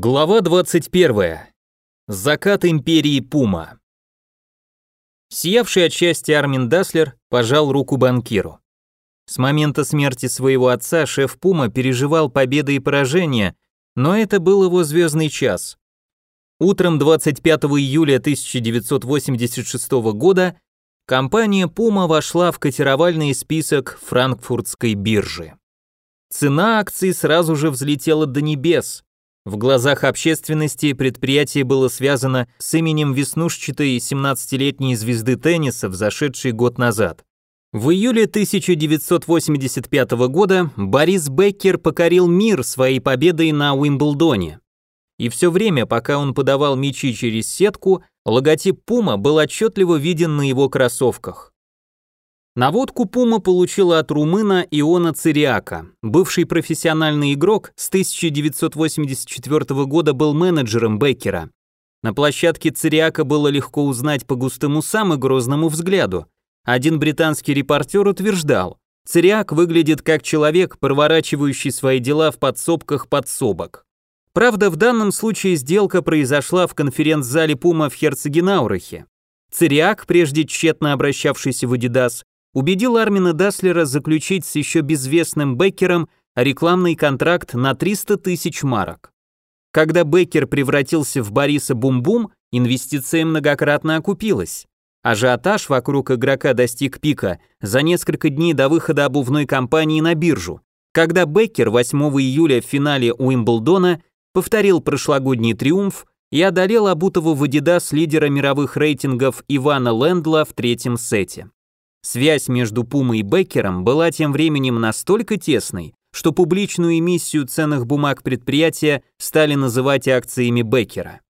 Глава 21. Закат империи Пума. Сиявший от счастья Армин Даслер пожал руку банкиру. С момента смерти своего отца шеф Пума переживал победы и поражения, но это был его звездный час. Утром 25 июля 1986 года компания Пума вошла в котировальный список франкфуртской биржи. Цена акций сразу же взлетела до небес – в глазах общественности предприятие было связано с именем веснушчатой 17-летней звезды тенниса, взошедшей год назад. В июле 1985 года Борис Беккер покорил мир своей победой на Уимблдоне. И все время, пока он подавал мячи через сетку, логотип Пума был отчетливо виден на его кроссовках. Наводку Пума получила от румына Иона Цириака. Бывший профессиональный игрок с 1984 года был менеджером Беккера. На площадке Цириака было легко узнать по густым усам и грозному взгляду. Один британский репортер утверждал, Цириак выглядит как человек, проворачивающий свои дела в подсобках подсобок. Правда, в данном случае сделка произошла в конференц-зале Пума в Херцогенаурахе. Цириак, прежде тщетно обращавшийся в Адидас, убедил Армина Даслера заключить с еще безвестным Беккером рекламный контракт на 300 тысяч марок. Когда Беккер превратился в Бориса Бум-Бум, инвестиция многократно окупилась. Ажиотаж вокруг игрока достиг пика за несколько дней до выхода обувной компании на биржу, когда Беккер 8 июля в финале Уимблдона повторил прошлогодний триумф и одолел обутого в Adidas лидера мировых рейтингов Ивана Лендла в третьем сете. Связь между Пумой и Беккером была тем временем настолько тесной, что публичную эмиссию ценных бумаг предприятия стали называть акциями Беккера.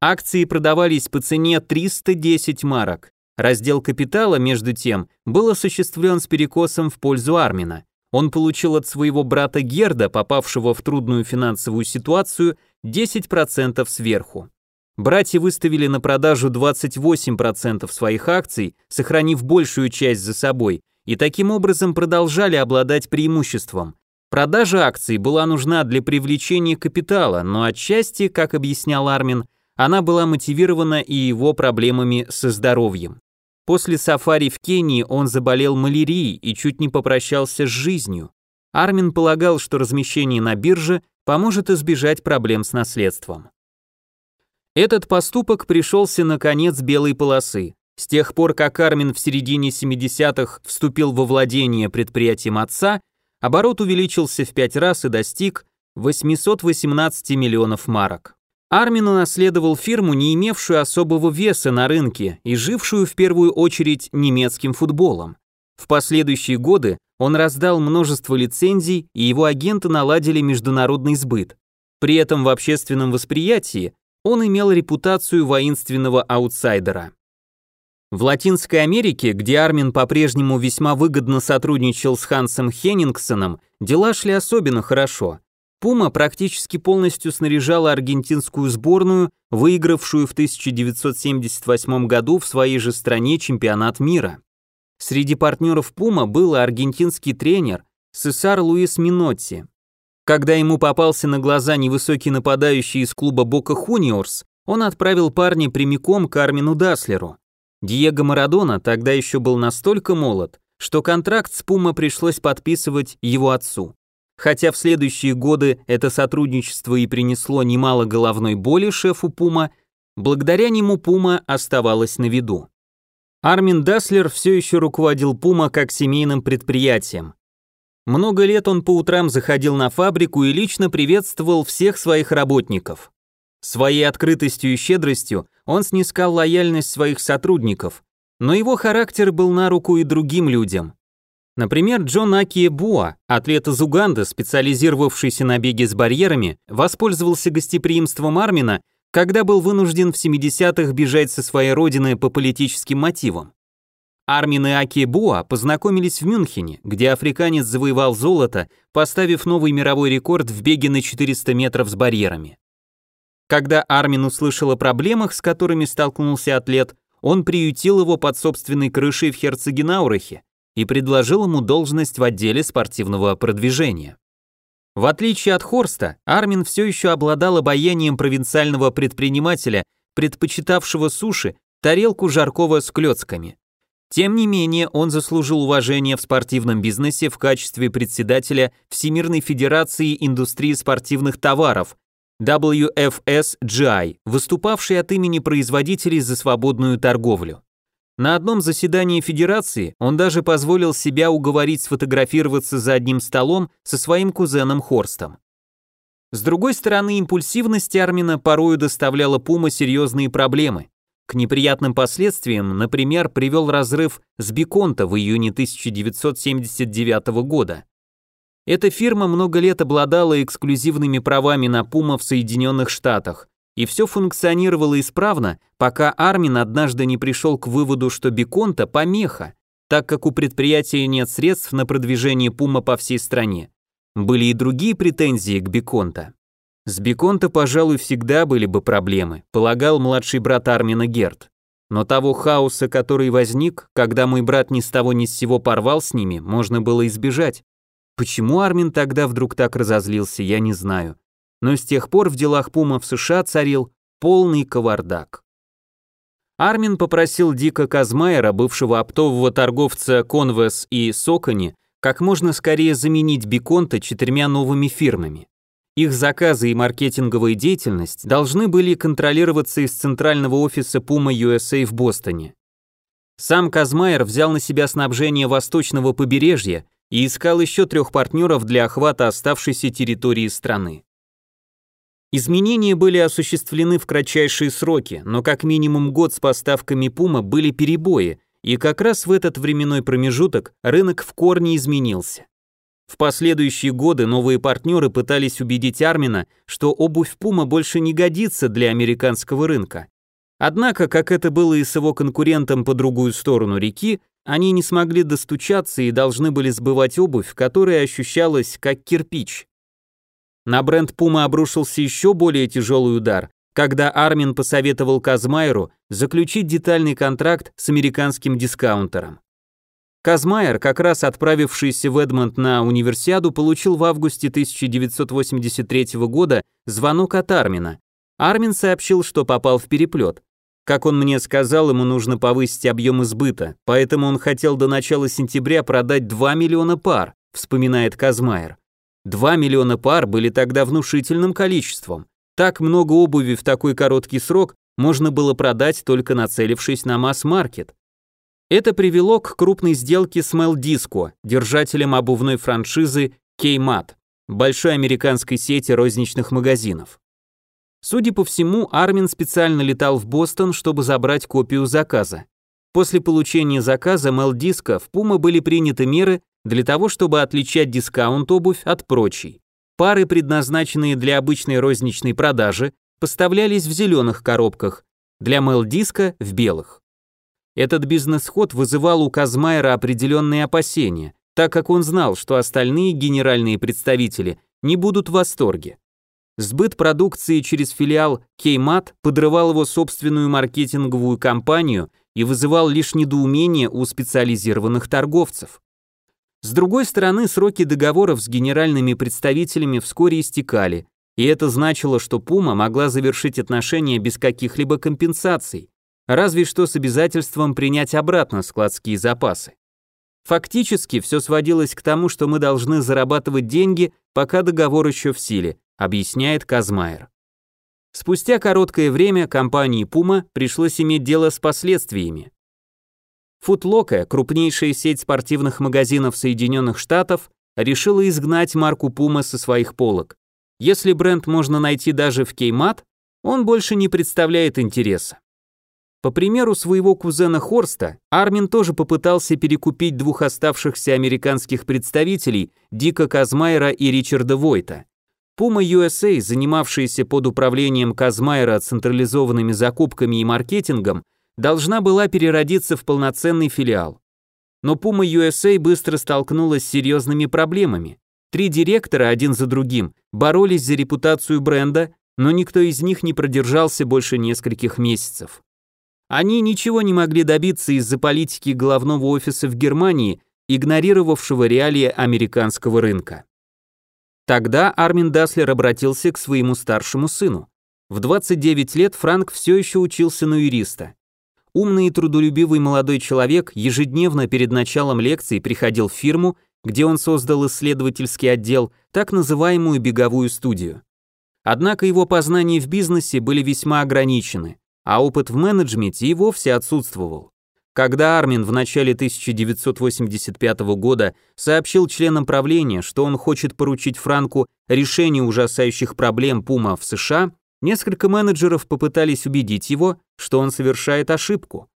Акции продавались по цене 310 марок. Раздел капитала, между тем, был осуществлен с перекосом в пользу Армина. Он получил от своего брата Герда, попавшего в трудную финансовую ситуацию, 10% сверху. Братья выставили на продажу 28% своих акций, сохранив большую часть за собой, и таким образом продолжали обладать преимуществом. Продажа акций была нужна для привлечения капитала, но отчасти, как объяснял Армин, она была мотивирована и его проблемами со здоровьем. После сафари в Кении он заболел малярией и чуть не попрощался с жизнью. Армин полагал, что размещение на бирже поможет избежать проблем с наследством. Этот поступок пришелся на конец белой полосы. С тех пор, как Армин в середине 70-х вступил во владение предприятием отца, оборот увеличился в пять раз и достиг 818 миллионов марок. Армин унаследовал фирму, не имевшую особого веса на рынке и жившую в первую очередь немецким футболом. В последующие годы он раздал множество лицензий, и его агенты наладили международный сбыт. При этом в общественном восприятии он имел репутацию воинственного аутсайдера. В Латинской Америке, где Армин по-прежнему весьма выгодно сотрудничал с Хансом Хеннингсоном, дела шли особенно хорошо. Пума практически полностью снаряжала аргентинскую сборную, выигравшую в 1978 году в своей же стране чемпионат мира. Среди партнеров Пума был аргентинский тренер Сесар Луис Минотти, когда ему попался на глаза невысокий нападающий из клуба Бока Хуниорс, он отправил парня прямиком к Армину Даслеру. Диего Марадона тогда еще был настолько молод, что контракт с Пума пришлось подписывать его отцу. Хотя в следующие годы это сотрудничество и принесло немало головной боли шефу Пума, благодаря нему Пума оставалась на виду. Армин Даслер все еще руководил Пума как семейным предприятием, много лет он по утрам заходил на фабрику и лично приветствовал всех своих работников. Своей открытостью и щедростью он снискал лояльность своих сотрудников, но его характер был на руку и другим людям. Например, Джон Акие Буа, атлет из Уганды, специализировавшийся на беге с барьерами, воспользовался гостеприимством Армина, когда был вынужден в 70-х бежать со своей родины по политическим мотивам. Армин и Аки Буа познакомились в Мюнхене, где африканец завоевал золото, поставив новый мировой рекорд в беге на 400 метров с барьерами. Когда Армин услышал о проблемах, с которыми столкнулся атлет, он приютил его под собственной крышей в Херцегенаурахе и предложил ему должность в отделе спортивного продвижения. В отличие от Хорста, Армин все еще обладал обаянием провинциального предпринимателя, предпочитавшего суши, тарелку жаркого с клетками. Тем не менее, он заслужил уважение в спортивном бизнесе в качестве председателя Всемирной Федерации индустрии спортивных товаров WFSGI, выступавшей от имени производителей за свободную торговлю. На одном заседании Федерации он даже позволил себя уговорить сфотографироваться за одним столом со своим кузеном Хорстом. С другой стороны, импульсивность Армина порою доставляла Пума серьезные проблемы. К неприятным последствиям, например, привел разрыв с Биконта в июне 1979 года. Эта фирма много лет обладала эксклюзивными правами на Пума в Соединенных Штатах, и все функционировало исправно, пока Армин однажды не пришел к выводу, что Биконта помеха, так как у предприятия нет средств на продвижение Пума по всей стране. Были и другие претензии к Биконта. С Биконта, пожалуй, всегда были бы проблемы, полагал младший брат Армина Герт. Но того хаоса, который возник, когда мой брат ни с того ни с сего порвал с ними, можно было избежать. Почему Армин тогда вдруг так разозлился, я не знаю но с тех пор в делах Пума в США царил полный кавардак. Армин попросил Дика Казмайера, бывшего оптового торговца Converse и Сокони, как можно скорее заменить Биконта четырьмя новыми фирмами. Их заказы и маркетинговая деятельность должны были контролироваться из центрального офиса Puma USA в Бостоне. Сам Казмайер взял на себя снабжение восточного побережья и искал еще трех партнеров для охвата оставшейся территории страны. Изменения были осуществлены в кратчайшие сроки, но как минимум год с поставками Puma были перебои, и как раз в этот временной промежуток рынок в корне изменился. В последующие годы новые партнеры пытались убедить Армина, что обувь Puma больше не годится для американского рынка. Однако, как это было и с его конкурентом по другую сторону реки, они не смогли достучаться и должны были сбывать обувь, которая ощущалась как кирпич. На бренд Puma обрушился еще более тяжелый удар, когда Армин посоветовал Казмайеру заключить детальный контракт с американским дискаунтером. Казмайер, как раз отправившийся в Эдмонд на универсиаду, получил в августе 1983 года звонок от Армина. Армин сообщил, что попал в переплет. Как он мне сказал, ему нужно повысить объем избыта, поэтому он хотел до начала сентября продать 2 миллиона пар, вспоминает Казмайер. 2 миллиона пар были тогда внушительным количеством. Так много обуви в такой короткий срок можно было продать, только нацелившись на масс-маркет. Это привело к крупной сделке с Mel Disco, держателем обувной франшизы Kmart, большой американской сети розничных магазинов. Судя по всему, Армин специально летал в Бостон, чтобы забрать копию заказа. После получения заказа Mel Disco в Puma были приняты меры, для того, чтобы отличать дискаунт-обувь от прочей. Пары, предназначенные для обычной розничной продажи, поставлялись в зеленых коробках, для мейл-диска в белых. Этот бизнес-ход вызывал у Казмайера определенные опасения, так как он знал, что остальные генеральные представители не будут в восторге. Сбыт продукции через филиал Кеймат подрывал его собственную маркетинговую кампанию и вызывал лишь недоумение у специализированных торговцев. С другой стороны, сроки договоров с генеральными представителями вскоре истекали, и это значило, что Пума могла завершить отношения без каких-либо компенсаций, разве что с обязательством принять обратно складские запасы. Фактически все сводилось к тому, что мы должны зарабатывать деньги, пока договор еще в силе, объясняет Казмайер. Спустя короткое время компании Puma пришлось иметь дело с последствиями. Футлока, крупнейшая сеть спортивных магазинов Соединенных Штатов, решила изгнать марку Puma со своих полок. Если бренд можно найти даже в Кеймат, он больше не представляет интереса. По примеру своего кузена Хорста, Армин тоже попытался перекупить двух оставшихся американских представителей, Дика Казмайера и Ричарда Войта. Puma USA, занимавшаяся под управлением Казмайера централизованными закупками и маркетингом, должна была переродиться в полноценный филиал. Но Puma USA быстро столкнулась с серьезными проблемами. Три директора один за другим боролись за репутацию бренда, но никто из них не продержался больше нескольких месяцев. Они ничего не могли добиться из-за политики главного офиса в Германии, игнорировавшего реалии американского рынка. Тогда Армин Даслер обратился к своему старшему сыну. В 29 лет Франк все еще учился на юриста. Умный и трудолюбивый молодой человек ежедневно перед началом лекции приходил в фирму, где он создал исследовательский отдел, так называемую беговую студию. Однако его познания в бизнесе были весьма ограничены, а опыт в менеджменте и вовсе отсутствовал. Когда Армин в начале 1985 года сообщил членам правления, что он хочет поручить Франку решение ужасающих проблем Пума в США, несколько менеджеров попытались убедить его, что он совершает ошибку.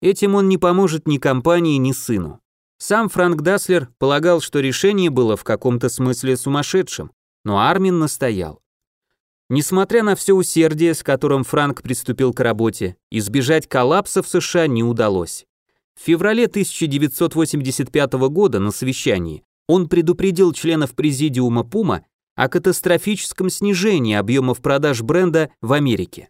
Этим он не поможет ни компании, ни сыну. Сам Франк Даслер полагал, что решение было в каком-то смысле сумасшедшим, но Армин настоял. Несмотря на все усердие, с которым Франк приступил к работе, избежать коллапса в США не удалось. В феврале 1985 года на совещании он предупредил членов президиума Пума о катастрофическом снижении объемов продаж бренда в Америке.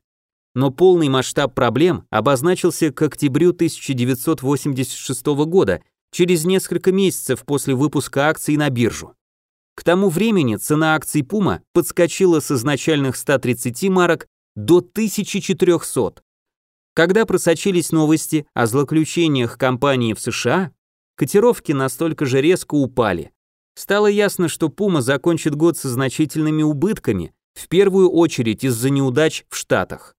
Но полный масштаб проблем обозначился к октябрю 1986 года, через несколько месяцев после выпуска акций на биржу. К тому времени цена акций Puma подскочила с изначальных 130 марок до 1400. Когда просочились новости о злоключениях компании в США, котировки настолько же резко упали. Стало ясно, что Puma закончит год со значительными убытками, в первую очередь из-за неудач в Штатах.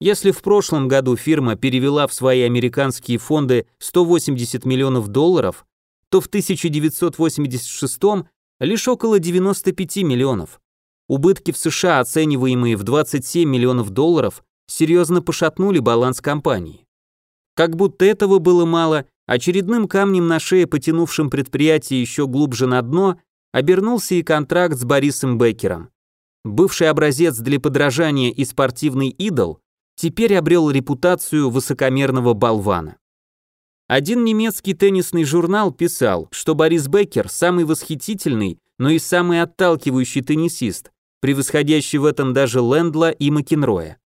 Если в прошлом году фирма перевела в свои американские фонды 180 миллионов долларов, то в 1986 лишь около 95 миллионов. Убытки в США, оцениваемые в 27 миллионов долларов, серьезно пошатнули баланс компании. Как будто этого было мало, очередным камнем на шее, потянувшим предприятие еще глубже на дно, обернулся и контракт с Борисом Беккером. Бывший образец для подражания и спортивный идол теперь обрел репутацию высокомерного болвана. Один немецкий теннисный журнал писал, что Борис Беккер самый восхитительный, но и самый отталкивающий теннисист, превосходящий в этом даже Лендла и Макенроя.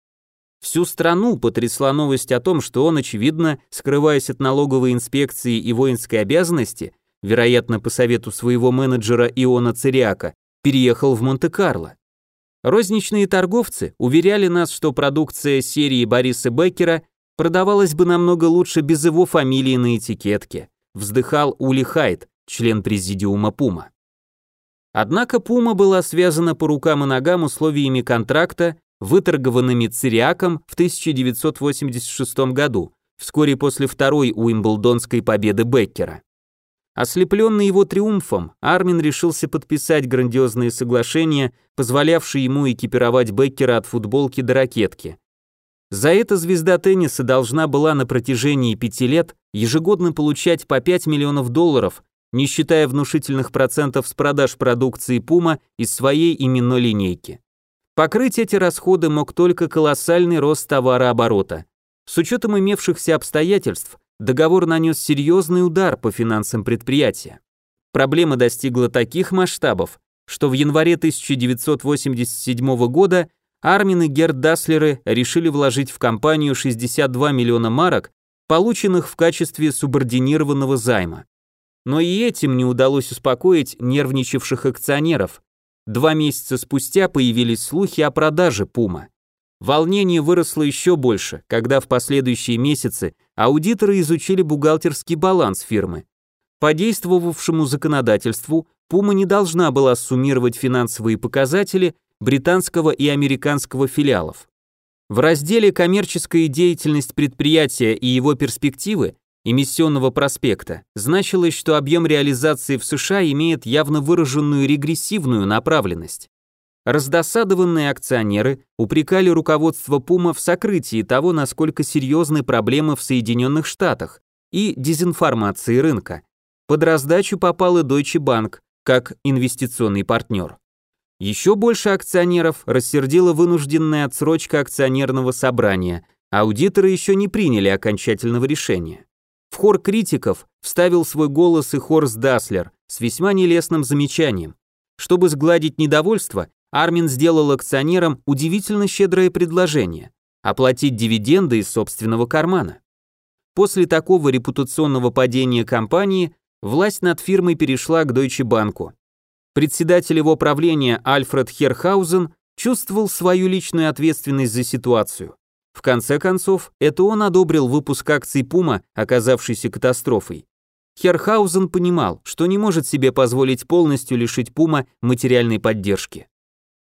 Всю страну потрясла новость о том, что он, очевидно, скрываясь от налоговой инспекции и воинской обязанности, вероятно, по совету своего менеджера Иона Цириака, переехал в Монте-Карло. Розничные торговцы уверяли нас, что продукция серии Бориса Беккера продавалась бы намного лучше без его фамилии на этикетке, вздыхал Ули Хайт, член президиума Пума. Однако Пума была связана по рукам и ногам условиями контракта, выторгованными Цириаком в 1986 году, вскоре после второй Уимблдонской победы Беккера. Ослепленный его триумфом, Армин решился подписать грандиозные соглашения, позволявшие ему экипировать Беккера от футболки до ракетки. За это звезда тенниса должна была на протяжении пяти лет ежегодно получать по 5 миллионов долларов, не считая внушительных процентов с продаж продукции Puma из своей именной линейки. Покрыть эти расходы мог только колоссальный рост товарооборота. С учетом имевшихся обстоятельств, договор нанес серьезный удар по финансам предприятия. Проблема достигла таких масштабов, что в январе 1987 года Армин и Герд Даслеры решили вложить в компанию 62 миллиона марок, полученных в качестве субординированного займа. Но и этим не удалось успокоить нервничавших акционеров. Два месяца спустя появились слухи о продаже Пума. Волнение выросло еще больше, когда в последующие месяцы аудиторы изучили бухгалтерский баланс фирмы. По действовавшему законодательству Пума не должна была суммировать финансовые показатели британского и американского филиалов. В разделе «Коммерческая деятельность предприятия и его перспективы» эмиссионного проспекта значилось, что объем реализации в США имеет явно выраженную регрессивную направленность. Раздосадованные акционеры упрекали руководство Пума в сокрытии того, насколько серьезны проблемы в Соединенных Штатах и дезинформации рынка. Под раздачу попал и Deutsche Bank как инвестиционный партнер. Еще больше акционеров рассердила вынужденная отсрочка акционерного собрания. Аудиторы еще не приняли окончательного решения. В хор критиков вставил свой голос и Хорс Даслер с весьма нелестным замечанием. Чтобы сгладить недовольство, Армин сделал акционерам удивительно щедрое предложение – оплатить дивиденды из собственного кармана. После такого репутационного падения компании власть над фирмой перешла к Deutsche Bank. Председатель его правления Альфред Херхаузен чувствовал свою личную ответственность за ситуацию. В конце концов, это он одобрил выпуск акций Пума, оказавшийся катастрофой. Херхаузен понимал, что не может себе позволить полностью лишить Пума материальной поддержки.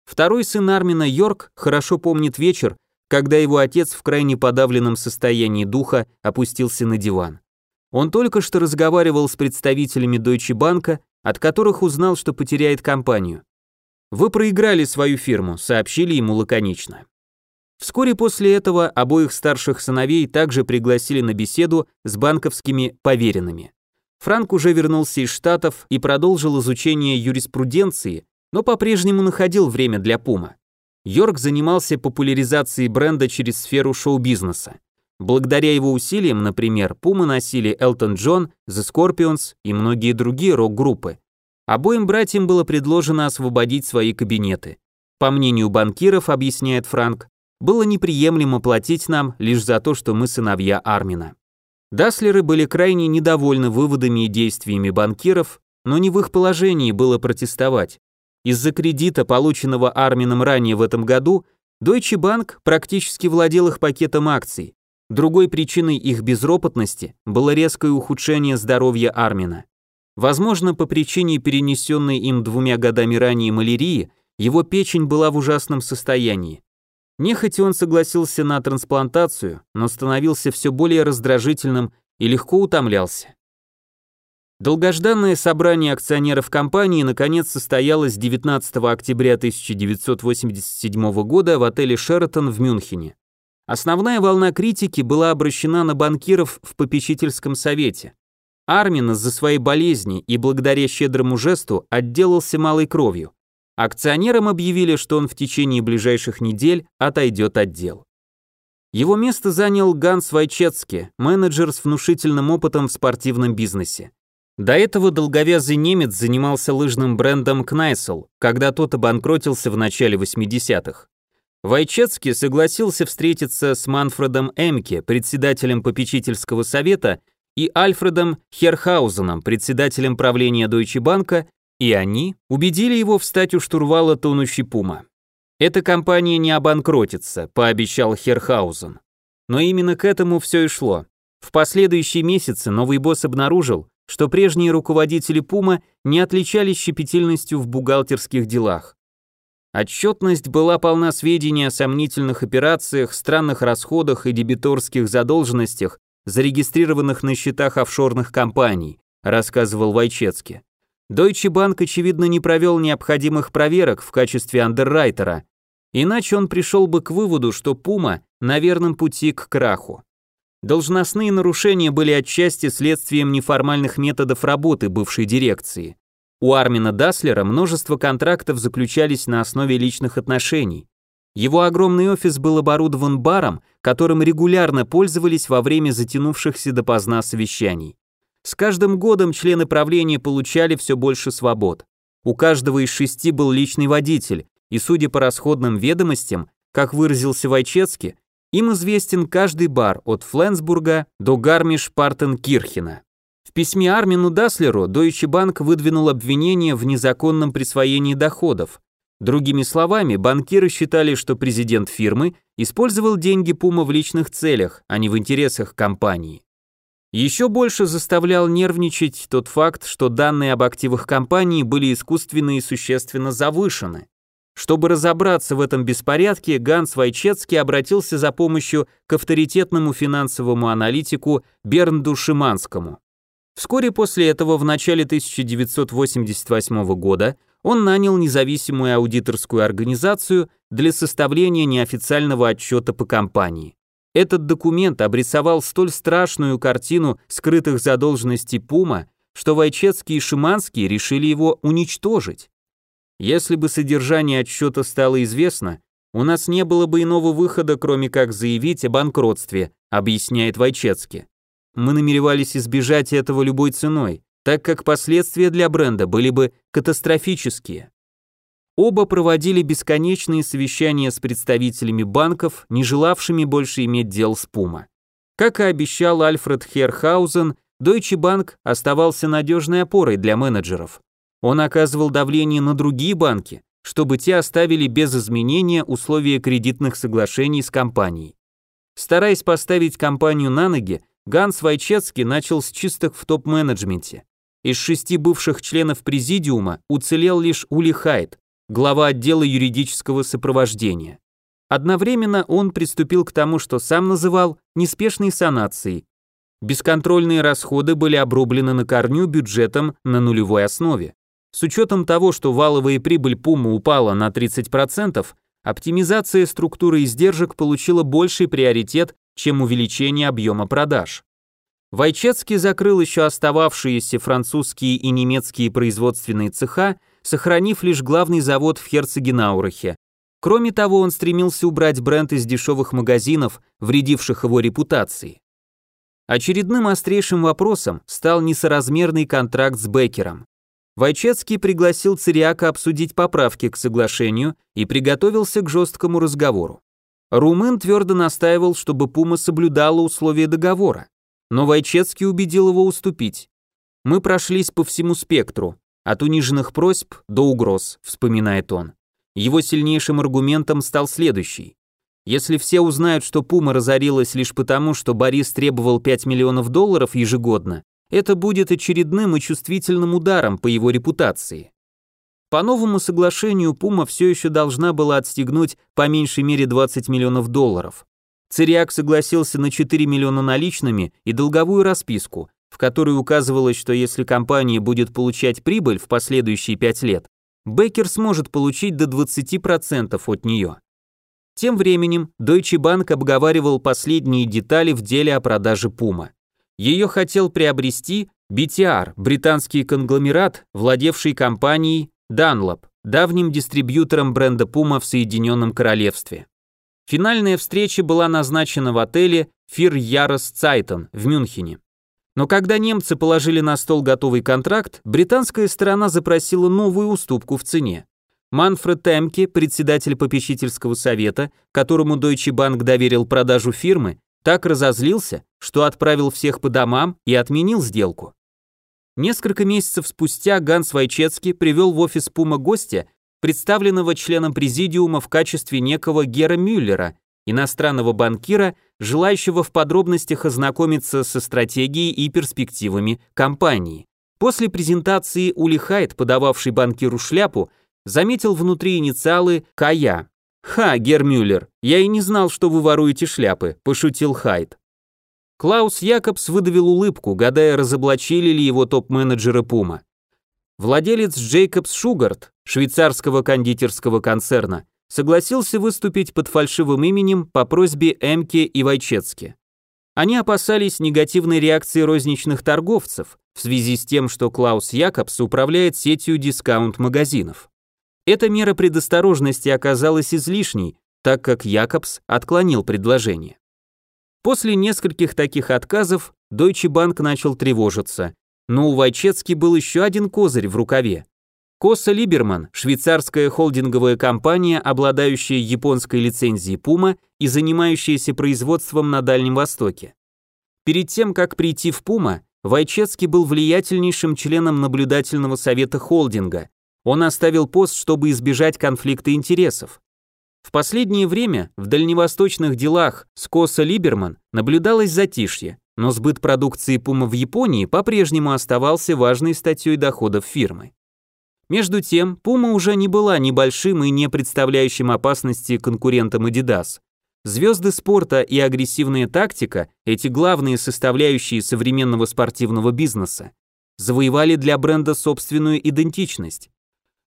Второй сын Армина Йорк хорошо помнит вечер, когда его отец в крайне подавленном состоянии духа опустился на диван. Он только что разговаривал с представителями Deutsche Bank, от которых узнал, что потеряет компанию. «Вы проиграли свою фирму», — сообщили ему лаконично. Вскоре после этого обоих старших сыновей также пригласили на беседу с банковскими поверенными. Франк уже вернулся из Штатов и продолжил изучение юриспруденции, но по-прежнему находил время для Пума. Йорк занимался популяризацией бренда через сферу шоу-бизнеса. Благодаря его усилиям, например, Пума носили Элтон Джон, The Scorpions и многие другие рок-группы. Обоим братьям было предложено освободить свои кабинеты. По мнению банкиров, объясняет Франк, было неприемлемо платить нам лишь за то, что мы сыновья Армина. Даслеры были крайне недовольны выводами и действиями банкиров, но не в их положении было протестовать. Из-за кредита, полученного Армином ранее в этом году, Deutsche Bank практически владел их пакетом акций. Другой причиной их безропотности было резкое ухудшение здоровья Армина. Возможно, по причине перенесенной им двумя годами ранее малярии, его печень была в ужасном состоянии. Нехотя он согласился на трансплантацию, но становился все более раздражительным и легко утомлялся. Долгожданное собрание акционеров компании наконец состоялось 19 октября 1987 года в отеле «Шератон» в Мюнхене. Основная волна критики была обращена на банкиров в попечительском совете. Армин из-за своей болезни и благодаря щедрому жесту отделался малой кровью. Акционерам объявили, что он в течение ближайших недель отойдет от дел. Его место занял Ганс Вайчецки, менеджер с внушительным опытом в спортивном бизнесе. До этого долговязый немец занимался лыжным брендом Кнайсел, когда тот обанкротился в начале 80-х. Вайчецкий согласился встретиться с Манфредом Эмке, председателем попечительского совета, и Альфредом Херхаузеном, председателем правления Deutsche Bank и они убедили его встать у штурвала тонущей Пума. «Эта компания не обанкротится», — пообещал Херхаузен. Но именно к этому все и шло. В последующие месяцы новый босс обнаружил, что прежние руководители Пума не отличались щепетильностью в бухгалтерских делах. Отчетность была полна сведений о сомнительных операциях, странных расходах и дебиторских задолженностях, зарегистрированных на счетах офшорных компаний, рассказывал Вайчецки. Deutsche Bank, очевидно, не провел необходимых проверок в качестве андеррайтера, иначе он пришел бы к выводу, что Пума на верном пути к краху. Должностные нарушения были отчасти следствием неформальных методов работы бывшей дирекции. У Армина Даслера множество контрактов заключались на основе личных отношений. Его огромный офис был оборудован баром, которым регулярно пользовались во время затянувшихся допоздна совещаний. С каждым годом члены правления получали все больше свобод. У каждого из шести был личный водитель, и судя по расходным ведомостям, как выразился Вайчецки, им известен каждый бар от Фленсбурга до Гармиш-Партенкирхена. Письме Армину Даслеру Deutsche Bank выдвинул обвинение в незаконном присвоении доходов. Другими словами, банкиры считали, что президент фирмы использовал деньги Пума в личных целях, а не в интересах компании. Еще больше заставлял нервничать тот факт, что данные об активах компании были искусственно и существенно завышены. Чтобы разобраться в этом беспорядке, Ганс Вайчецкий обратился за помощью к авторитетному финансовому аналитику Бернду Шиманскому. Вскоре после этого, в начале 1988 года, он нанял независимую аудиторскую организацию для составления неофициального отчета по компании. Этот документ обрисовал столь страшную картину скрытых задолженностей Пума, что Вайчецкий и Шиманский решили его уничтожить. Если бы содержание отчета стало известно, у нас не было бы иного выхода, кроме как заявить о банкротстве, объясняет Вайчецкий. Мы намеревались избежать этого любой ценой, так как последствия для бренда были бы катастрофические. Оба проводили бесконечные совещания с представителями банков, не желавшими больше иметь дел с Пума. Как и обещал Альфред Херхаузен, Deutsche Bank оставался надежной опорой для менеджеров. Он оказывал давление на другие банки, чтобы те оставили без изменения условия кредитных соглашений с компанией. Стараясь поставить компанию на ноги, Ганс Вайчецкий начал с чистых в топ-менеджменте. Из шести бывших членов президиума уцелел лишь Ули Хайт, глава отдела юридического сопровождения. Одновременно он приступил к тому, что сам называл неспешной санацией. Бесконтрольные расходы были обрублены на корню бюджетом на нулевой основе. С учетом того, что валовая прибыль Пума упала на 30%, оптимизация структуры издержек получила больший приоритет, чем увеличение объема продаж. Вайчецкий закрыл еще остававшиеся французские и немецкие производственные цеха, сохранив лишь главный завод в Херцегенаурахе. Кроме того, он стремился убрать бренд из дешевых магазинов, вредивших его репутации. Очередным острейшим вопросом стал несоразмерный контракт с Беккером. Вайчецкий пригласил Цириака обсудить поправки к соглашению и приготовился к жесткому разговору. Румын твердо настаивал, чтобы Пума соблюдала условия договора, но Вайчецкий убедил его уступить. «Мы прошлись по всему спектру, от униженных просьб до угроз», вспоминает он. Его сильнейшим аргументом стал следующий. Если все узнают, что Пума разорилась лишь потому, что Борис требовал 5 миллионов долларов ежегодно, это будет очередным и чувствительным ударом по его репутации. По новому соглашению Пума все еще должна была отстегнуть по меньшей мере 20 миллионов долларов. Цириак согласился на 4 миллиона наличными и долговую расписку, в которой указывалось, что если компания будет получать прибыль в последующие 5 лет, Беккер сможет получить до 20% от нее. Тем временем Deutsche Bank обговаривал последние детали в деле о продаже Пума. Ее хотел приобрести BTR, британский конгломерат, владевший компанией Dunlop, давним дистрибьютором бренда Puma в Соединенном Королевстве. Финальная встреча была назначена в отеле Фир Ярос Цайтон в Мюнхене. Но когда немцы положили на стол готовый контракт, британская сторона запросила новую уступку в цене. Манфред Темке, председатель попечительского совета, которому Deutsche Bank доверил продажу фирмы, так разозлился, что отправил всех по домам и отменил сделку. Несколько месяцев спустя Ганс Вайчецкий привел в офис Пума гостя, представленного членом президиума в качестве некого Гера Мюллера, иностранного банкира, желающего в подробностях ознакомиться со стратегией и перспективами компании. После презентации Ули Хайт, подававший банкиру шляпу, заметил внутри инициалы «КАЯ», «Ха, Гермюллер, я и не знал, что вы воруете шляпы», – пошутил Хайд. Клаус Якобс выдавил улыбку, гадая, разоблачили ли его топ-менеджеры Пума. Владелец Джейкобс Шугарт, швейцарского кондитерского концерна, согласился выступить под фальшивым именем по просьбе Эмке и Вайчецки. Они опасались негативной реакции розничных торговцев в связи с тем, что Клаус Якобс управляет сетью дискаунт-магазинов. Эта мера предосторожности оказалась излишней, так как Якобс отклонил предложение. После нескольких таких отказов Deutsche Bank начал тревожиться, но у Вайчецки был еще один козырь в рукаве. Коса Либерман, швейцарская холдинговая компания, обладающая японской лицензией Puma и занимающаяся производством на Дальнем Востоке. Перед тем, как прийти в Puma, Вайчецкий был влиятельнейшим членом наблюдательного совета холдинга, он оставил пост, чтобы избежать конфликта интересов. В последнее время в дальневосточных делах с Коса Либерман наблюдалось затишье, но сбыт продукции Puma в Японии по-прежнему оставался важной статьей доходов фирмы. Между тем, Puma уже не была небольшим и не представляющим опасности конкурентом Adidas. Звезды спорта и агрессивная тактика, эти главные составляющие современного спортивного бизнеса, завоевали для бренда собственную идентичность.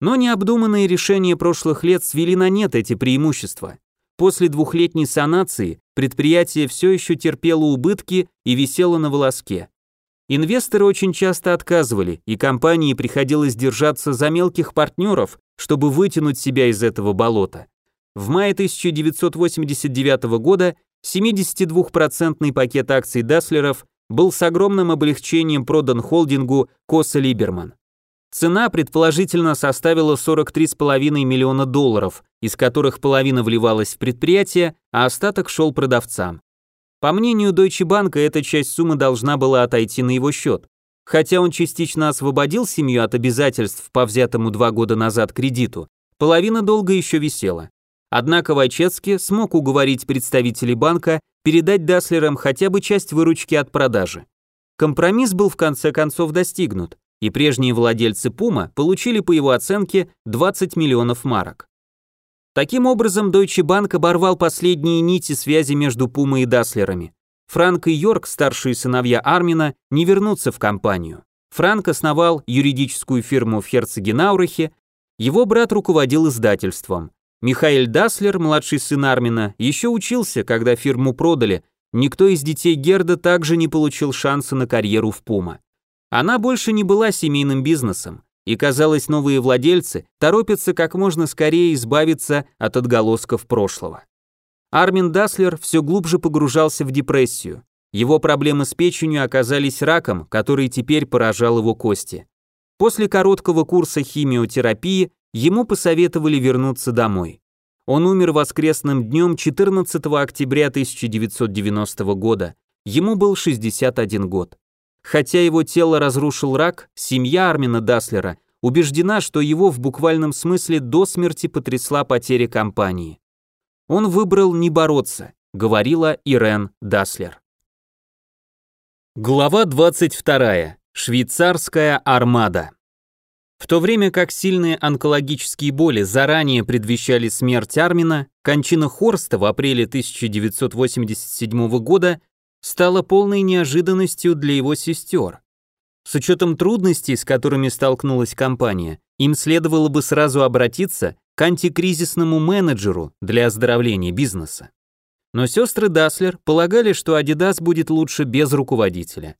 Но необдуманные решения прошлых лет свели на нет эти преимущества. После двухлетней санации предприятие все еще терпело убытки и висело на волоске. Инвесторы очень часто отказывали, и компании приходилось держаться за мелких партнеров, чтобы вытянуть себя из этого болота. В мае 1989 года 72% пакет акций Даслеров был с огромным облегчением продан холдингу Коса Либерман. Цена предположительно составила 43,5 миллиона долларов, из которых половина вливалась в предприятие, а остаток шел продавцам. По мнению Deutsche Bank, эта часть суммы должна была отойти на его счет. Хотя он частично освободил семью от обязательств по взятому два года назад кредиту, половина долга еще висела. Однако Вайчецки смог уговорить представителей банка передать Даслерам хотя бы часть выручки от продажи. Компромисс был в конце концов достигнут, и прежние владельцы Пума получили по его оценке 20 миллионов марок. Таким образом, Deutsche Bank оборвал последние нити связи между Пумой и Даслерами. Франк и Йорк, старшие сыновья Армина, не вернутся в компанию. Франк основал юридическую фирму в Херцогенаурахе, его брат руководил издательством. Михаэль Даслер, младший сын Армина, еще учился, когда фирму продали. Никто из детей Герда также не получил шанса на карьеру в Пума. Она больше не была семейным бизнесом, и, казалось, новые владельцы торопятся как можно скорее избавиться от отголосков прошлого. Армин Даслер все глубже погружался в депрессию. Его проблемы с печенью оказались раком, который теперь поражал его кости. После короткого курса химиотерапии ему посоветовали вернуться домой. Он умер воскресным днем 14 октября 1990 года. Ему был 61 год. Хотя его тело разрушил рак, семья Армина Даслера убеждена, что его в буквальном смысле до смерти потрясла потеря компании. Он выбрал не бороться, говорила Ирен Даслер. Глава 22. Швейцарская армада. В то время как сильные онкологические боли заранее предвещали смерть Армина, кончина Хорста в апреле 1987 года стала полной неожиданностью для его сестер. С учетом трудностей, с которыми столкнулась компания, им следовало бы сразу обратиться к антикризисному менеджеру для оздоровления бизнеса. Но сестры Даслер полагали, что Adidas будет лучше без руководителя.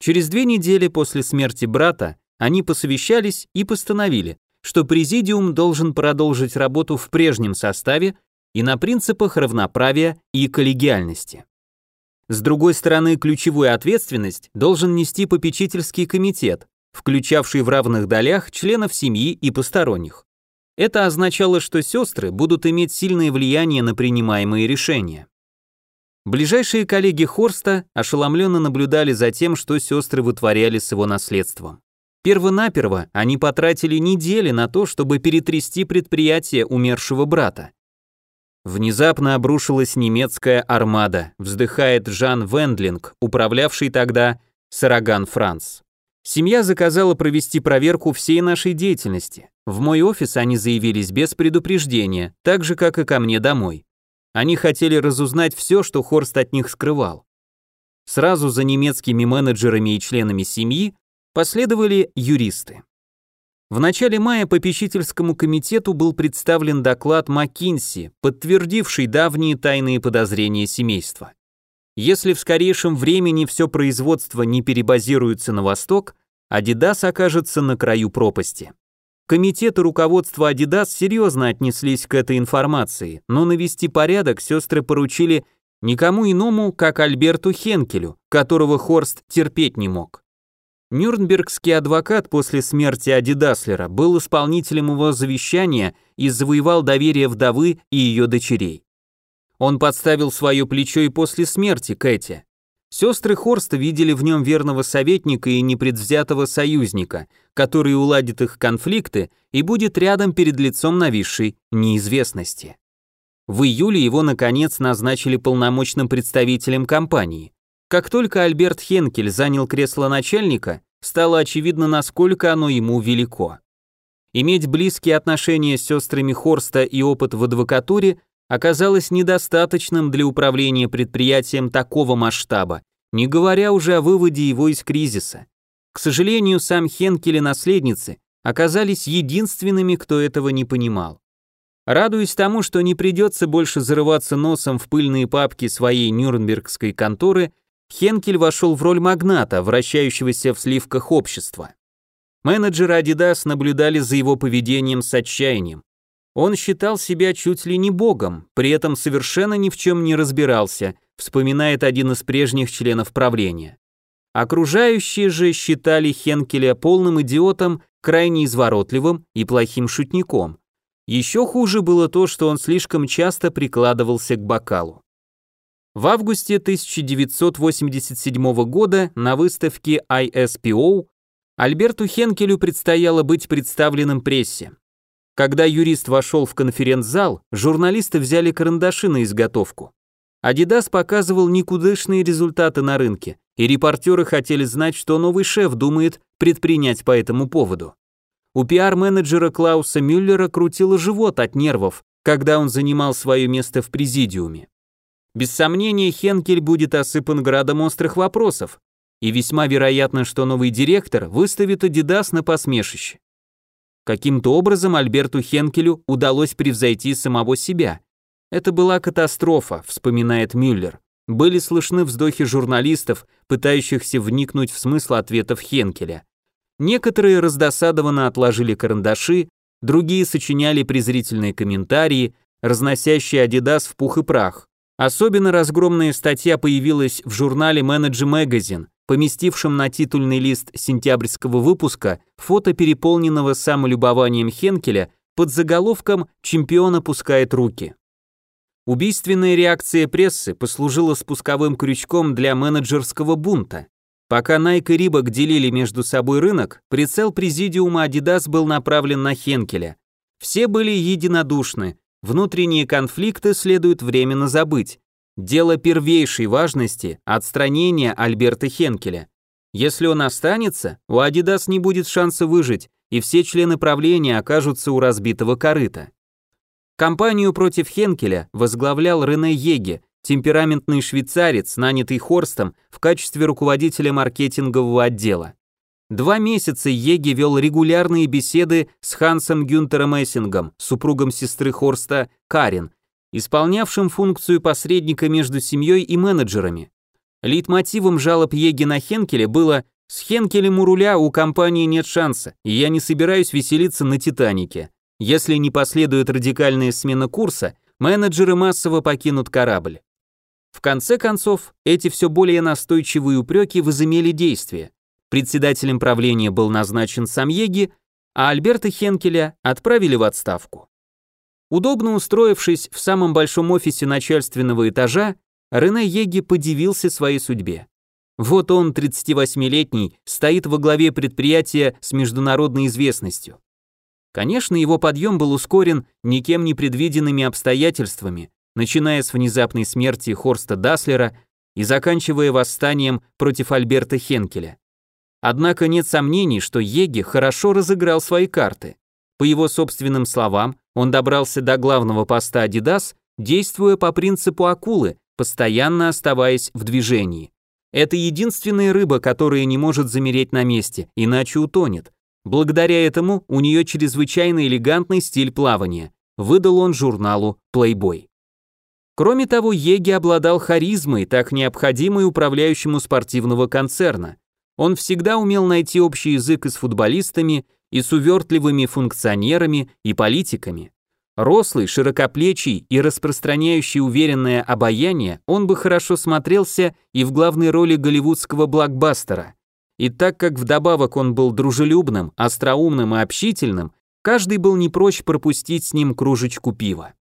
Через две недели после смерти брата они посовещались и постановили, что президиум должен продолжить работу в прежнем составе и на принципах равноправия и коллегиальности. С другой стороны, ключевую ответственность должен нести попечительский комитет, включавший в равных долях членов семьи и посторонних. Это означало, что сестры будут иметь сильное влияние на принимаемые решения. Ближайшие коллеги Хорста ошеломленно наблюдали за тем, что сестры вытворяли с его наследством. Первонаперво они потратили недели на то, чтобы перетрясти предприятие умершего брата. Внезапно обрушилась немецкая армада, вздыхает Жан Вендлинг, управлявший тогда Сараган Франц. Семья заказала провести проверку всей нашей деятельности. В мой офис они заявились без предупреждения, так же, как и ко мне домой. Они хотели разузнать все, что Хорст от них скрывал. Сразу за немецкими менеджерами и членами семьи Последовали юристы. В начале мая попечительскому комитету был представлен доклад МcKinsey, подтвердивший давние тайные подозрения семейства. Если в скорейшем времени все производство не перебазируется на восток, Adidas окажется на краю пропасти. Комитет и руководство Adidas серьезно отнеслись к этой информации, но навести порядок сестры поручили никому иному, как Альберту Хенкелю, которого Хорст терпеть не мог. Нюрнбергский адвокат после смерти Ади Даслера был исполнителем его завещания и завоевал доверие вдовы и ее дочерей. Он подставил свое плечо и после смерти Кэти. Сестры Хорста видели в нем верного советника и непредвзятого союзника, который уладит их конфликты и будет рядом перед лицом нависшей неизвестности. В июле его, наконец, назначили полномочным представителем компании. Как только Альберт Хенкель занял кресло начальника, стало очевидно, насколько оно ему велико. Иметь близкие отношения с сестрами Хорста и опыт в адвокатуре оказалось недостаточным для управления предприятием такого масштаба, не говоря уже о выводе его из кризиса. К сожалению, сам Хенкель и наследницы оказались единственными, кто этого не понимал. Радуясь тому, что не придется больше зарываться носом в пыльные папки своей нюрнбергской конторы, Хенкель вошел в роль магната, вращающегося в сливках общества. Менеджеры Adidas наблюдали за его поведением с отчаянием. Он считал себя чуть ли не богом, при этом совершенно ни в чем не разбирался, вспоминает один из прежних членов правления. Окружающие же считали Хенкеля полным идиотом, крайне изворотливым и плохим шутником. Еще хуже было то, что он слишком часто прикладывался к бокалу. В августе 1987 года на выставке ISPO Альберту Хенкелю предстояло быть представленным прессе. Когда юрист вошел в конференц-зал, журналисты взяли карандаши на изготовку. Adidas показывал никудышные результаты на рынке, и репортеры хотели знать, что новый шеф думает предпринять по этому поводу. У пиар-менеджера Клауса Мюллера крутило живот от нервов, когда он занимал свое место в президиуме. Без сомнения, Хенкель будет осыпан градом острых вопросов, и весьма вероятно, что новый директор выставит Adidas на посмешище. Каким-то образом Альберту Хенкелю удалось превзойти самого себя. Это была катастрофа, вспоминает Мюллер. Были слышны вздохи журналистов, пытающихся вникнуть в смысл ответов Хенкеля. Некоторые раздосадованно отложили карандаши, другие сочиняли презрительные комментарии, разносящие Adidas в пух и прах. Особенно разгромная статья появилась в журнале Manager Magazine, поместившем на титульный лист сентябрьского выпуска фото переполненного самолюбованием Хенкеля под заголовком «Чемпион опускает руки». Убийственная реакция прессы послужила спусковым крючком для менеджерского бунта. Пока Nike и Reebok делили между собой рынок, прицел президиума Adidas был направлен на Хенкеля. Все были единодушны, внутренние конфликты следует временно забыть. Дело первейшей важности – отстранение Альберта Хенкеля. Если он останется, у Adidas не будет шанса выжить, и все члены правления окажутся у разбитого корыта. Компанию против Хенкеля возглавлял Рене Еге, темпераментный швейцарец, нанятый Хорстом в качестве руководителя маркетингового отдела. Два месяца Еги вел регулярные беседы с Хансом Гюнтером Эссингом, супругом сестры Хорста Карин, исполнявшим функцию посредника между семьей и менеджерами. Лейтмотивом жалоб Еги на Хенкеля было «С Хенкелем у руля у компании нет шанса, и я не собираюсь веселиться на Титанике. Если не последует радикальная смена курса, менеджеры массово покинут корабль». В конце концов, эти все более настойчивые упреки возымели действие. Председателем правления был назначен сам Еги, а Альберта Хенкеля отправили в отставку. Удобно устроившись в самом большом офисе начальственного этажа, Рене Еги подивился своей судьбе. Вот он, 38-летний, стоит во главе предприятия с международной известностью. Конечно, его подъем был ускорен никем не предвиденными обстоятельствами, начиная с внезапной смерти Хорста Даслера и заканчивая восстанием против Альберта Хенкеля. Однако нет сомнений, что Еги хорошо разыграл свои карты. По его собственным словам, он добрался до главного поста Adidas, действуя по принципу акулы, постоянно оставаясь в движении. Это единственная рыба, которая не может замереть на месте, иначе утонет. Благодаря этому у нее чрезвычайно элегантный стиль плавания. Выдал он журналу Playboy. Кроме того, Еги обладал харизмой, так необходимой управляющему спортивного концерна. Он всегда умел найти общий язык и с футболистами, и с увертливыми функционерами и политиками. Рослый, широкоплечий и распространяющий уверенное обаяние, он бы хорошо смотрелся и в главной роли голливудского блокбастера. И так как вдобавок он был дружелюбным, остроумным и общительным, каждый был не прочь пропустить с ним кружечку пива.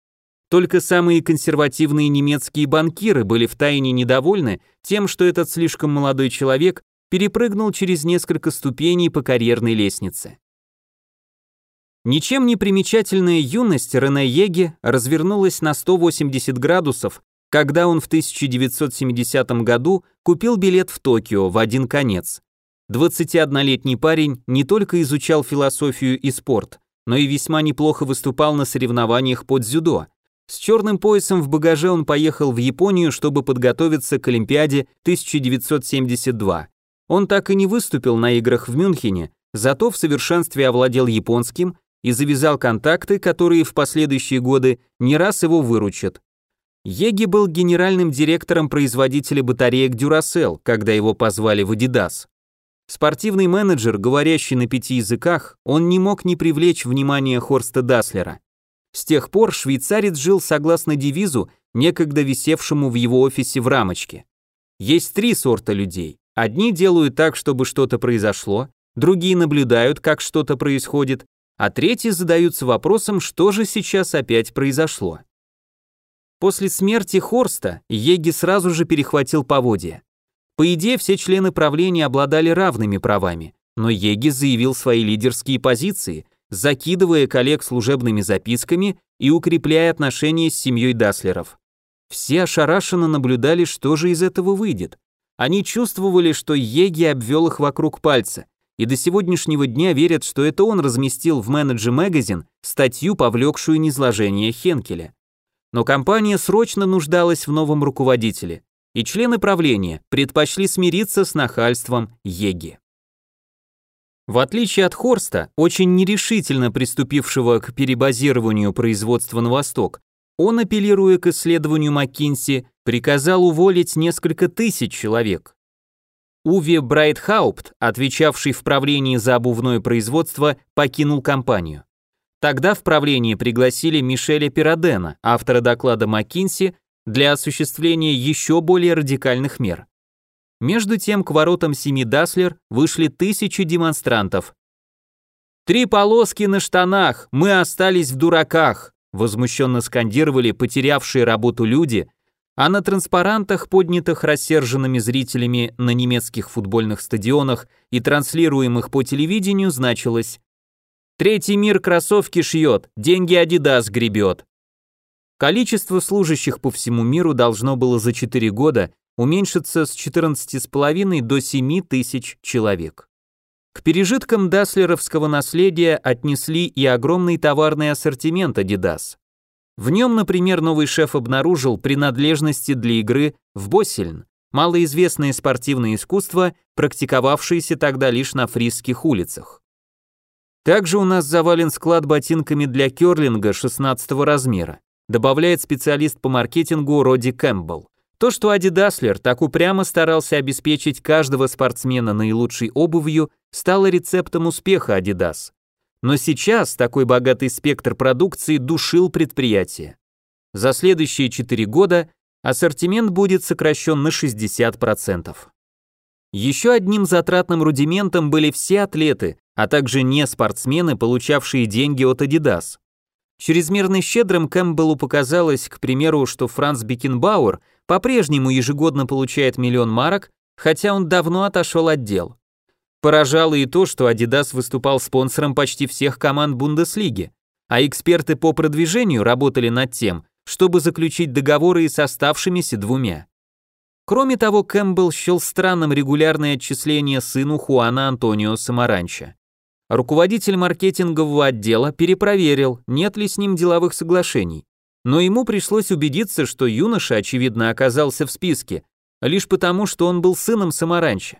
Только самые консервативные немецкие банкиры были втайне недовольны тем, что этот слишком молодой человек перепрыгнул через несколько ступеней по карьерной лестнице. Ничем не примечательная юность Рене Еге развернулась на 180 градусов, когда он в 1970 году купил билет в Токио в один конец. 21-летний парень не только изучал философию и спорт, но и весьма неплохо выступал на соревнованиях под дзюдо. С черным поясом в багаже он поехал в Японию, чтобы подготовиться к Олимпиаде 1972. Он так и не выступил на играх в Мюнхене, зато в совершенстве овладел японским и завязал контакты, которые в последующие годы не раз его выручат. Еги был генеральным директором производителя батареек Duracell, когда его позвали в Adidas. Спортивный менеджер, говорящий на пяти языках, он не мог не привлечь внимание Хорста Даслера. С тех пор швейцарец жил согласно девизу, некогда висевшему в его офисе в рамочке. Есть три сорта людей. Одни делают так, чтобы что-то произошло, другие наблюдают, как что-то происходит, а третьи задаются вопросом, что же сейчас опять произошло. После смерти Хорста Еги сразу же перехватил поводья. По идее, все члены правления обладали равными правами, но Еги заявил свои лидерские позиции, закидывая коллег служебными записками и укрепляя отношения с семьей Даслеров. Все ошарашенно наблюдали, что же из этого выйдет. Они чувствовали, что Еги обвел их вокруг пальца, и до сегодняшнего дня верят, что это он разместил в Manager Magazine статью, повлекшую низложение Хенкеля. Но компания срочно нуждалась в новом руководителе, и члены правления предпочли смириться с нахальством Еги. В отличие от Хорста, очень нерешительно приступившего к перебазированию производства на восток, он, апеллируя к исследованию Маккинси, приказал уволить несколько тысяч человек. Уве Брайтхаупт, отвечавший в правлении за обувное производство, покинул компанию. Тогда в правление пригласили Мишеля Пиродена, автора доклада Маккинси, для осуществления еще более радикальных мер. Между тем к воротам семи Даслер вышли тысячи демонстрантов. «Три полоски на штанах, мы остались в дураках», возмущенно скандировали потерявшие работу люди, а на транспарантах, поднятых рассерженными зрителями на немецких футбольных стадионах и транслируемых по телевидению, значилось Третий мир кроссовки шьет, деньги Adidas гребет. Количество служащих по всему миру должно было за 4 года уменьшиться с 14,5 до 7 тысяч человек. К пережиткам даслеровского наследия отнесли и огромный товарный ассортимент Adidas. В нем, например, новый шеф обнаружил принадлежности для игры в Боссельн, малоизвестное спортивное искусство, практиковавшееся тогда лишь на фрисских улицах. Также у нас завален склад ботинками для керлинга 16 размера, добавляет специалист по маркетингу Роди Кэмпбелл. То, что Ади Даслер так упрямо старался обеспечить каждого спортсмена наилучшей обувью, стало рецептом успеха Adidas. Но сейчас такой богатый спектр продукции душил предприятие. За следующие 4 года ассортимент будет сокращен на 60%. Еще одним затратным рудиментом были все атлеты, а также не спортсмены, получавшие деньги от Adidas. Чрезмерно щедрым Кэмпбеллу показалось, к примеру, что Франц Бекенбауэр по-прежнему ежегодно получает миллион марок, хотя он давно отошел от дел. Поражало и то, что Adidas выступал спонсором почти всех команд Бундеслиги, а эксперты по продвижению работали над тем, чтобы заключить договоры и с оставшимися двумя. Кроме того, Кэмпбелл счел странным регулярное отчисление сыну Хуана Антонио Самаранча. Руководитель маркетингового отдела перепроверил, нет ли с ним деловых соглашений. Но ему пришлось убедиться, что юноша, очевидно, оказался в списке, лишь потому, что он был сыном Самаранча.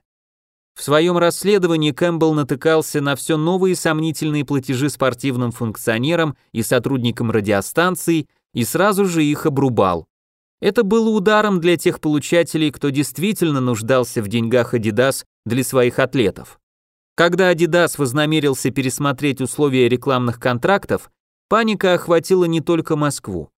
В своем расследовании Кэмпбелл натыкался на все новые сомнительные платежи спортивным функционерам и сотрудникам радиостанций и сразу же их обрубал. Это было ударом для тех получателей, кто действительно нуждался в деньгах Adidas для своих атлетов. Когда Adidas вознамерился пересмотреть условия рекламных контрактов, паника охватила не только Москву.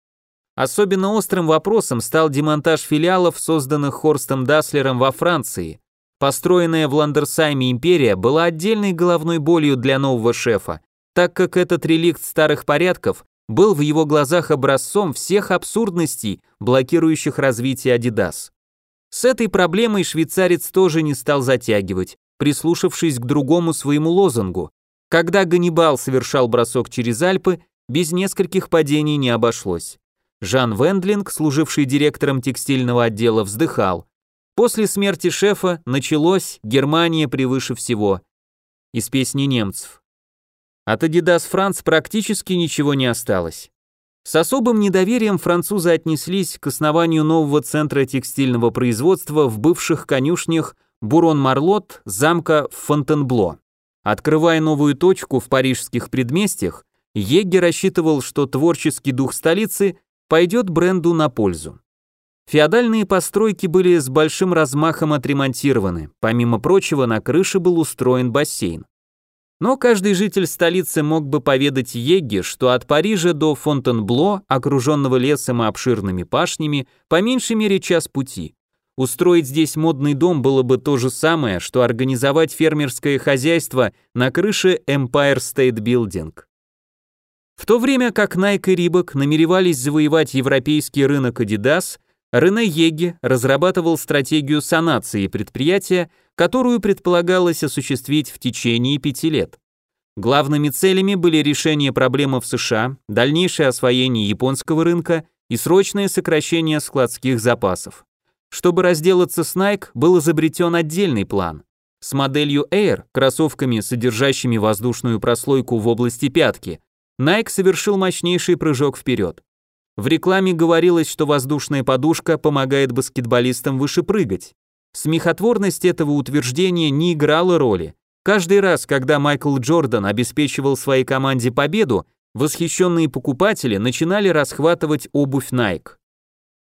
Особенно острым вопросом стал демонтаж филиалов, созданных Хорстом Даслером во Франции. Построенная в Ландерсайме империя была отдельной головной болью для нового шефа, так как этот реликт старых порядков был в его глазах образцом всех абсурдностей, блокирующих развитие Adidas. С этой проблемой швейцарец тоже не стал затягивать прислушавшись к другому своему лозунгу. Когда Ганнибал совершал бросок через Альпы, без нескольких падений не обошлось. Жан Вендлинг, служивший директором текстильного отдела, вздыхал. После смерти шефа началось «Германия превыше всего» из песни немцев. От Adidas France практически ничего не осталось. С особым недоверием французы отнеслись к основанию нового центра текстильного производства в бывших конюшнях Бурон-Марлот замка Фонтенбло. Открывая новую точку в парижских предместьях, Егги рассчитывал, что творческий дух столицы пойдет бренду на пользу. Феодальные постройки были с большим размахом отремонтированы, помимо прочего на крыше был устроен бассейн. Но каждый житель столицы мог бы поведать Егге, что от Парижа до Фонтенбло, окруженного лесом и обширными пашнями, по меньшей мере час пути. Устроить здесь модный дом было бы то же самое, что организовать фермерское хозяйство на крыше Empire State Building. В то время как Nike и Reebok намеревались завоевать европейский рынок Adidas, Рене Еге разрабатывал стратегию санации предприятия, которую предполагалось осуществить в течение пяти лет. Главными целями были решение проблемы в США, дальнейшее освоение японского рынка и срочное сокращение складских запасов. Чтобы разделаться с Nike, был изобретен отдельный план. С моделью Air, кроссовками, содержащими воздушную прослойку в области пятки, Nike совершил мощнейший прыжок вперед. В рекламе говорилось, что воздушная подушка помогает баскетболистам выше прыгать. Смехотворность этого утверждения не играла роли. Каждый раз, когда Майкл Джордан обеспечивал своей команде победу, восхищенные покупатели начинали расхватывать обувь Nike.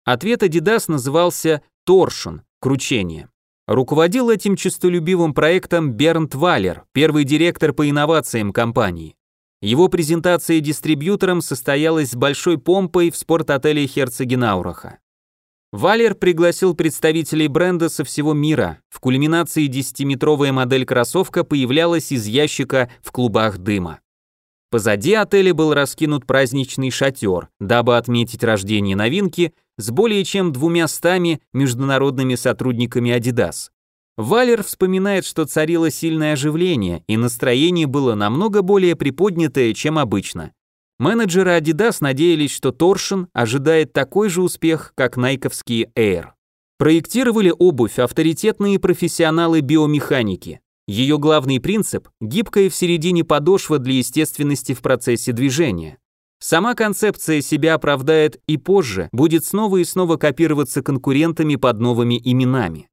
Ответ Adidas назывался «торшн» – кручение. Руководил этим честолюбивым проектом Бернт Валер, первый директор по инновациям компании. Его презентация дистрибьюторам состоялась с большой помпой в спортотеле Херцегенаураха. Валер пригласил представителей бренда со всего мира. В кульминации 10-метровая модель кроссовка появлялась из ящика в клубах дыма. Позади отеля был раскинут праздничный шатер, дабы отметить рождение новинки с более чем двумя стами международными сотрудниками Adidas. Валер вспоминает, что царило сильное оживление, и настроение было намного более приподнятое, чем обычно. Менеджеры Adidas надеялись, что Торшин ожидает такой же успех, как найковские Air. Проектировали обувь авторитетные профессионалы биомеханики. Ее главный принцип – гибкая в середине подошва для естественности в процессе движения. Сама концепция себя оправдает и позже будет снова и снова копироваться конкурентами под новыми именами.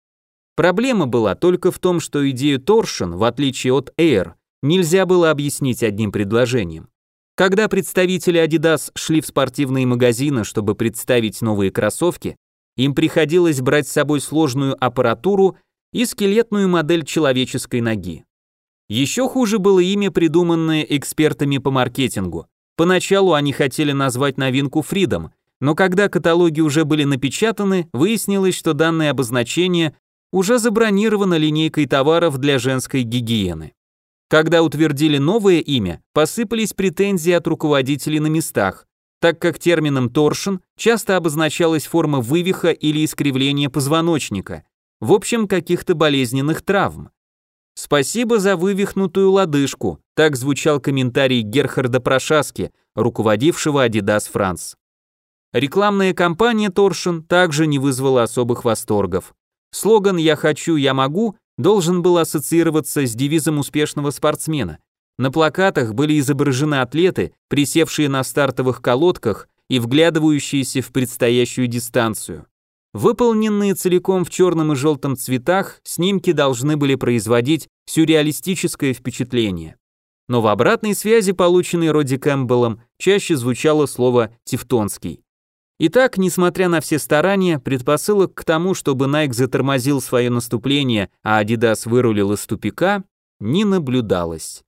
Проблема была только в том, что идею Торшен, в отличие от Air, нельзя было объяснить одним предложением. Когда представители Adidas шли в спортивные магазины, чтобы представить новые кроссовки, им приходилось брать с собой сложную аппаратуру и скелетную модель человеческой ноги. Еще хуже было имя, придуманное экспертами по маркетингу. Поначалу они хотели назвать новинку Freedom, но когда каталоги уже были напечатаны, выяснилось, что данное обозначение уже забронирована линейкой товаров для женской гигиены. Когда утвердили новое имя, посыпались претензии от руководителей на местах, так как термином торшен часто обозначалась форма вывиха или искривления позвоночника, в общем, каких-то болезненных травм. Спасибо за вывихнутую лодыжку, так звучал комментарий Герхарда Прошаски, руководившего Adidas France. Рекламная кампания Торшен также не вызвала особых восторгов. Слоган «Я хочу, я могу» должен был ассоциироваться с девизом успешного спортсмена. На плакатах были изображены атлеты, присевшие на стартовых колодках и вглядывающиеся в предстоящую дистанцию. Выполненные целиком в черном и желтом цветах, снимки должны были производить сюрреалистическое впечатление. Но в обратной связи, полученной Роди Кэмпбеллом, чаще звучало слово «тевтонский». Итак, несмотря на все старания, предпосылок к тому, чтобы Nike затормозил свое наступление, а Adidas вырулил из тупика, не наблюдалось.